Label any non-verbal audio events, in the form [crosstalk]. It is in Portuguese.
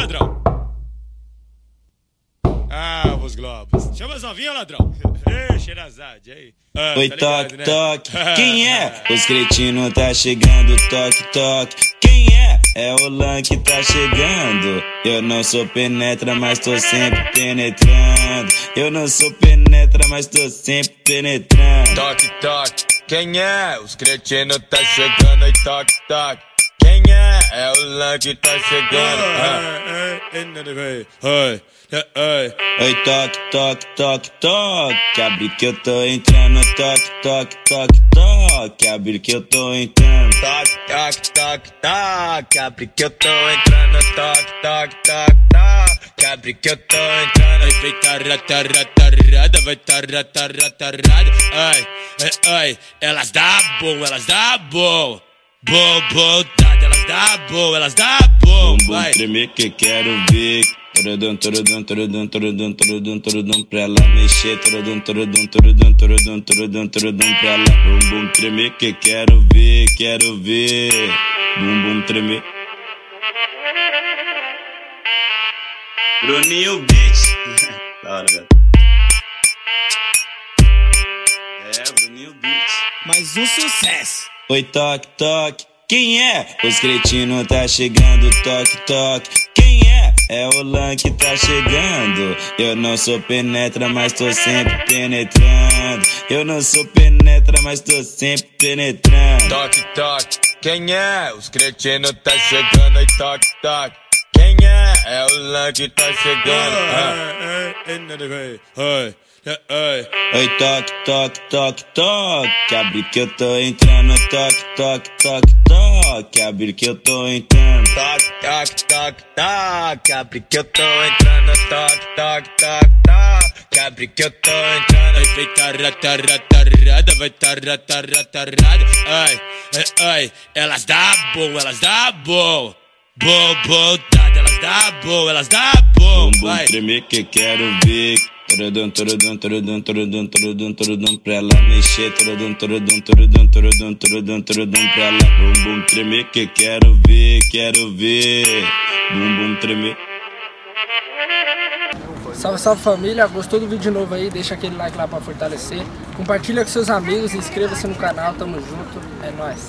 ladrão. Ah, os globos. Chama as novinhas, ladrão. [laughs] Ei, Xerazade, aí. Ah, Oi, tá toque, né? toque. [laughs] Quem é? Os cretinos tá chegando, toque, toque. Quem é? É o Lan que tá chegando. Eu não sou penetra, mas tô sempre penetrando. Eu não sou penetra, mas tô sempre penetrando. Toque, toque. Quem é? Os cretinos tá chegando, oi, toque, toque. Quem é? É o Lan que tá chegando. Oi, oi, oi, toque, toque, toque, toque. Abre que eu tô entrando, toque, toque, toque, toque. Abre que eu tô entrando, toque, toque, toque, toque. Abre que eu tô entrando, toque, toque, toque, toque. Abre que eu tô entrando. Ai, vem tarra, tarra, vai tarra, tarra, tarrada. Ai, ai, ai, elas dá bom, elas dá bom. Bom, bom, dá bom, elas dá bom. Vai. tremer que quero ver. Torodum, torodum, torodum, torodum, torodum, torodum, pra ela mexer. Torodum, torodum, torodum, torodum, torodum, torodum, pra ela. Bum, bum, tremer que quero ver, quero ver. Bum, bum, tremer. Bruninho Beat. [laughs] da hora, velho. É, Bruninho Beat. Mais um sucesso. Oi, toque, toque. Quem é? Os cretinos tá chegando, toque, toque. Quem é? É o Lan que tá chegando. Eu não sou penetra, mas tô sempre penetrando. Eu não sou penetra, mas tô sempre penetrando. Toque, toque. Quem é? Os cretinos tá chegando, oi, toque, toque. Quem é? É o Lan que tá chegando. Oi, oi, oi, toque, toque, toque, toque. Abre que eu tô entrando, toque, toque, toque, toque. Abre que eu tô entrando, toque, toque, toque, toque. Abre que eu tô entrando, toque, toque, toque, toque. Abre que eu tô entrando. Ai, vem tarra, tarrada, vai tarra, tarrada. Ai, ai, ai, elas dá bom, elas dá bom. Bom, bom, elas dá bom, elas dá bom. Bum, bum, tremer que quero ver. Torodum, torodum, torodum, torodum, torodum, torodum, pra ela mexer. Torodum, torodum, torodum, torodum, torodum, torodum, pra ela. Bum, bum, tremer que quero ver, quero ver. Bum, bum, tremer. Salve, salve família, gostou do vídeo novo aí? Deixa aquele like lá pra fortalecer. Compartilha com seus amigos, inscreva-se no canal, tamo junto, é nóis.